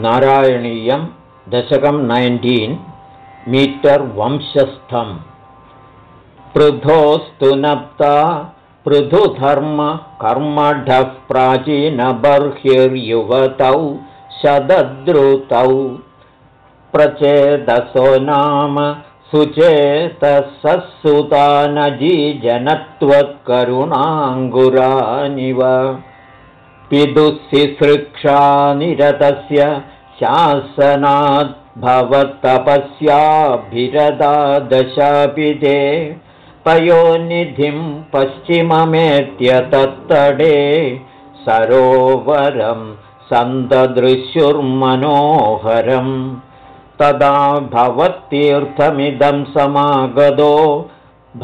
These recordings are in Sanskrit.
नारायणीयं दशकं नैन्टीन् मीटर् वंशस्थम्। पृथोस्तु नप्ता पृथुधर्म कर्मढः प्राचीनबर्हिर्युवतौ शदद्रुतौ। प्रचेदसो नाम सुचेतसुतानजीजनत्वत्करुणाङ्गुरानिव पिदुःशिसृक्षानिरतस्य शासनाद् भवत्तपस्याभिरदा दशापिते पयोनिधिं पश्चिममेत्य तत्तडे सरोवरं सन्ददृश्युर्मनोहरम् तदा भवत्तीर्थमिदं समागतो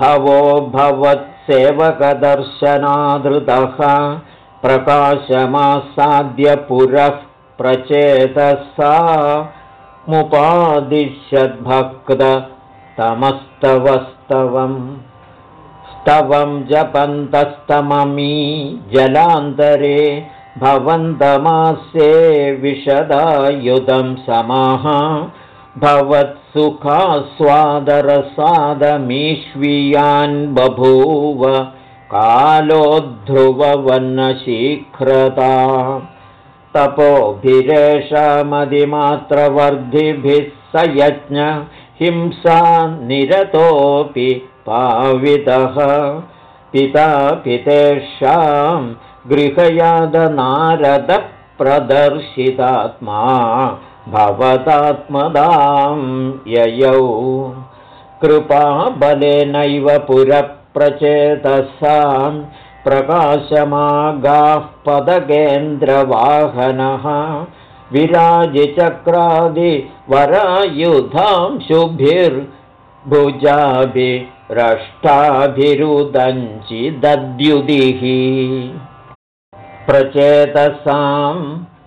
भवो भवत्सेवकदर्शनादृतः प्रकाशमासाद्य पुरः प्रचेतसा मुपादिश्यद्भक्ततमस्तवस्तवम् स्तवं जपन्तस्तममी जलान्तरे भवन्तमास्ये विशदायुधं समाः भवत्सुखास्वादरसादमीश्वीयान् बभूव कालोद्धृववन्नशीघ्रता तपोभिरेषमदिमात्रवर्धिभिः स यज्ञ हिंसा निरतोऽपि पावितः। पिता पितेषां गृहयादनारदप्रदर्शितात्मा भवतात्मदां ययौ। कृपाबलेनैव पुरप्रचेतसां प्रकाशमागाः पदकेन्द्रवाहनः विराजिचक्रादिवरायुधां शुभिर्भुजाभिरष्टाभिरुदञ्चिदद्युदिः। प्रचेतसां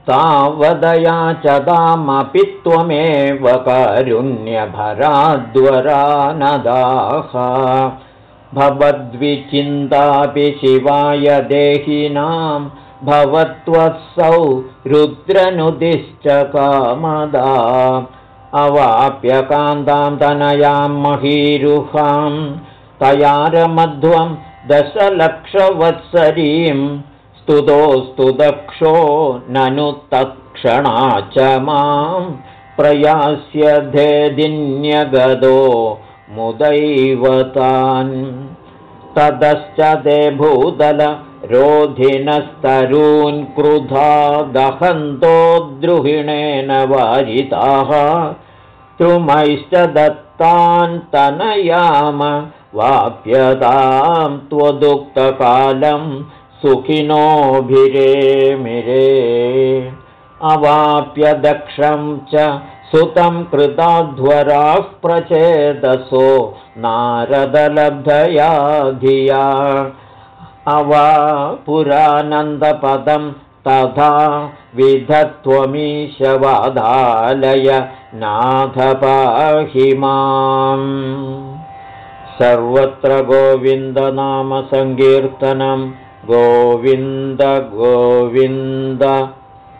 तावदया च दामपि त्वमेव कारुण्यभराद्वरानदाः भवद्विचिन्तापि शिवाय देहिनां भवत्वत्सौ रुद्रनुदिश्च कामदा। अवाप्यकान्तां तनयां महीरुहां तयारमध्वं दशलक्षवत्सरीं स्तुतोस्तु दक्षो ननु तत्क्षणा च मां प्रयास्यधेदिन्यगदो मुदैवतान्। ततश्च ते भूतलरोधिनस्तरून् क्रुधा दहन्तो द्रुहिणेन वारिताः तुमैश्च दत्तान् तनयाम वाप्यतां त्वदुक्तकालं सुखिनोभिरेमिरे। अवाप्य दक्षं च सुतं कृताध्वराः प्रचेदसो नारदलब्धया धिया अवा पुरानन्दपदं तथा विधत्वमीशवादालय नाथपाहि माम्। सर्वत्र गोविन्दनामसङ्कीर्तनं गोविन्द गोविन्द